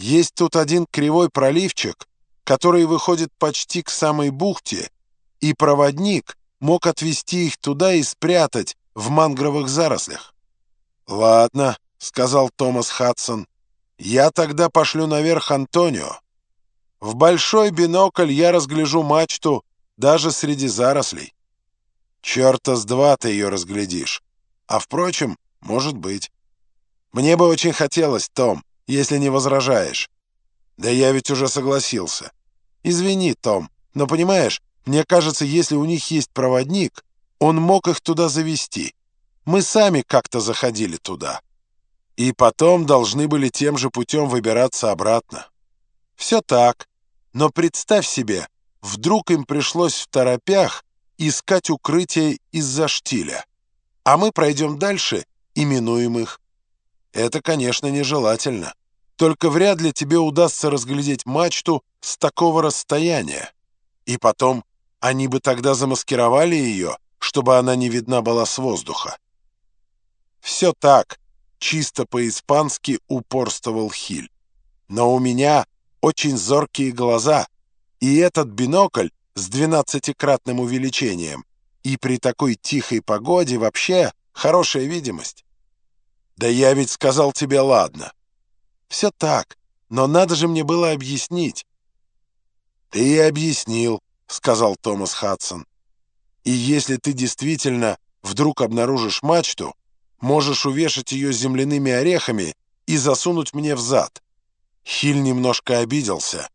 Есть тут один кривой проливчик, который выходит почти к самой бухте, и проводник мог отвезти их туда и спрятать в мангровых зарослях. «Ладно», — сказал Томас Хадсон, — «я тогда пошлю наверх Антонио. В большой бинокль я разгляжу мачту даже среди зарослей. Черта с два ты ее разглядишь. А впрочем, может быть. Мне бы очень хотелось, Том, если не возражаешь. Да я ведь уже согласился. Извини, Том, но понимаешь, мне кажется, если у них есть проводник, он мог их туда завести. Мы сами как-то заходили туда. И потом должны были тем же путем выбираться обратно. Все так. Но представь себе, вдруг им пришлось в торопях искать укрытие из-за штиля. А мы пройдем дальше и минуем их. Это, конечно, нежелательно. Только вряд ли тебе удастся разглядеть мачту с такого расстояния. И потом, они бы тогда замаскировали ее, чтобы она не видна была с воздуха. Все так, чисто по-испански упорствовал Хиль. Но у меня очень зоркие глаза, и этот бинокль с двенадцатикратным увеличением, и при такой тихой погоде вообще хорошая видимость. Да я ведь сказал тебе ладно. Все так, но надо же мне было объяснить. Ты и объяснил, сказал Томас Хадсон. И если ты действительно вдруг обнаружишь мачту, можешь увешать ее земляными орехами и засунуть мне в зад. Хиль немножко обиделся,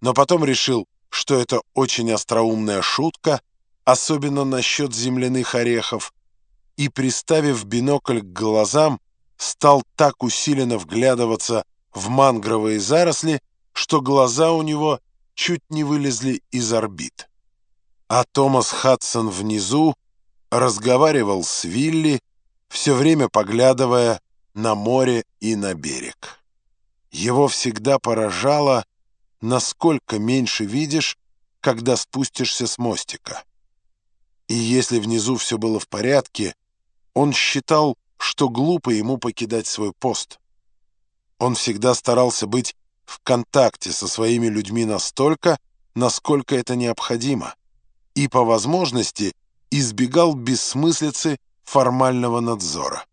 но потом решил, что это очень остроумная шутка, особенно насчет земляных орехов, и, приставив бинокль к глазам, стал так усиленно вглядываться в мангровые заросли, что глаза у него чуть не вылезли из орбит. А Томас Хадсон внизу разговаривал с Вилли, все время поглядывая на море и на берег. Его всегда поражало, насколько меньше видишь, когда спустишься с мостика. И если внизу все было в порядке, он считал, что глупо ему покидать свой пост. Он всегда старался быть в контакте со своими людьми настолько, насколько это необходимо, и по возможности избегал бессмыслицы формального надзора.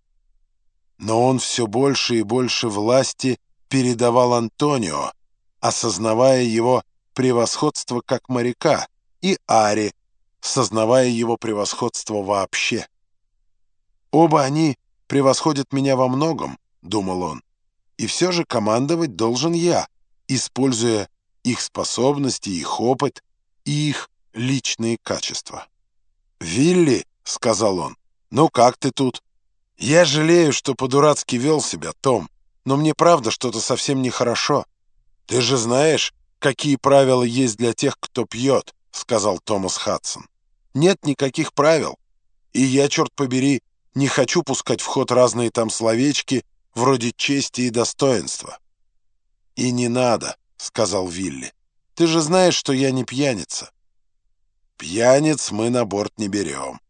Но он все больше и больше власти передавал Антонио, осознавая его превосходство как моряка, и Ари, сознавая его превосходство вообще. Оба они превосходят меня во многом, думал он, и все же командовать должен я, используя их способности, их опыт и их личные качества. «Вилли», — сказал он, — «ну как ты тут?» «Я жалею, что по-дурацки вел себя, Том, но мне правда что-то совсем нехорошо. Ты же знаешь, какие правила есть для тех, кто пьет», — сказал Томас Хадсон. «Нет никаких правил, и я, черт побери, не хочу пускать в ход разные там словечки, вроде чести и достоинства. «И не надо», — сказал Вилли. «Ты же знаешь, что я не пьяница». «Пьяниц мы на борт не берем.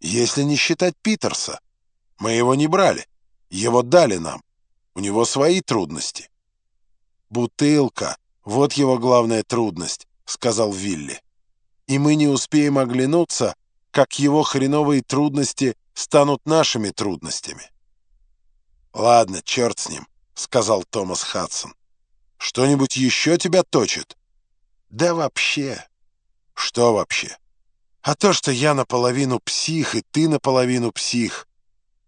Если не считать Питерса. Мы его не брали. Его дали нам. У него свои трудности». «Бутылка. Вот его главная трудность», — сказал Вилли. «И мы не успеем оглянуться, как его хреновые трудности станут нашими трудностями. «Ладно, черт с ним», — сказал Томас Хадсон. «Что-нибудь еще тебя точит?» «Да вообще». «Что вообще?» «А то, что я наполовину псих, и ты наполовину псих,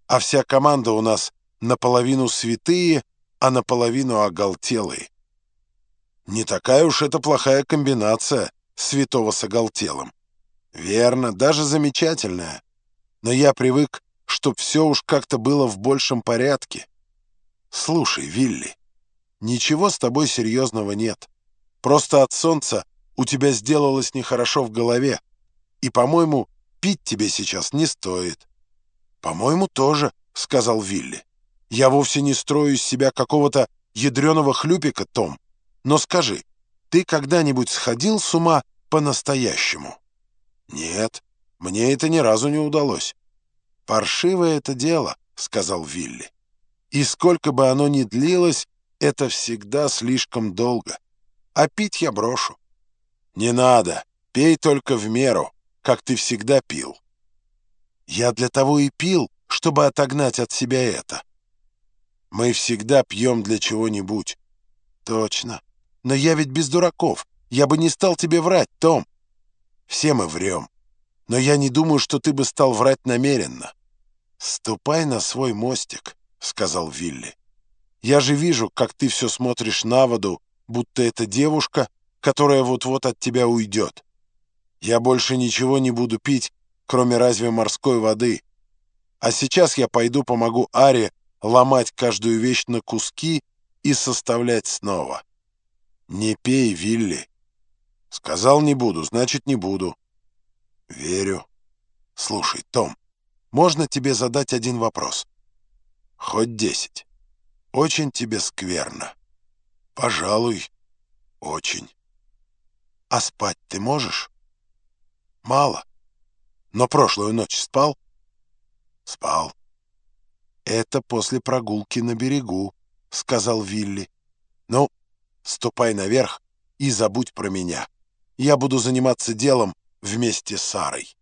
а вся команда у нас наполовину святые, а наполовину оголтелые». «Не такая уж это плохая комбинация святого с оголтелым». «Верно, даже замечательная. Но я привык, чтоб все уж как-то было в большем порядке. Слушай, Вилли, ничего с тобой серьезного нет. Просто от солнца у тебя сделалось нехорошо в голове. И, по-моему, пить тебе сейчас не стоит». «По-моему, тоже», — сказал Вилли. «Я вовсе не строю из себя какого-то ядреного хлюпика, Том. Но скажи, ты когда-нибудь сходил с ума по-настоящему?» «Нет, мне это ни разу не удалось». «Паршивое это дело», — сказал Вилли. «И сколько бы оно ни длилось, Это всегда слишком долго. А пить я брошу. Не надо, пей только в меру, как ты всегда пил. Я для того и пил, чтобы отогнать от себя это. Мы всегда пьем для чего-нибудь. Точно. Но я ведь без дураков. Я бы не стал тебе врать, Том. Все мы врем. Но я не думаю, что ты бы стал врать намеренно. «Ступай на свой мостик», — сказал Вилли. «Я же вижу, как ты все смотришь на воду, будто это девушка, которая вот-вот от тебя уйдет. Я больше ничего не буду пить, кроме разве морской воды. А сейчас я пойду помогу Аре ломать каждую вещь на куски и составлять снова. Не пей, Вилли. Сказал не буду, значит не буду. Верю. Слушай, Том, можно тебе задать один вопрос? Хоть десять. Очень тебе скверно. Пожалуй, очень. А спать ты можешь? Мало. Но прошлую ночь спал? Спал. Это после прогулки на берегу, сказал Вилли. Ну, ступай наверх и забудь про меня. Я буду заниматься делом вместе с Сарой.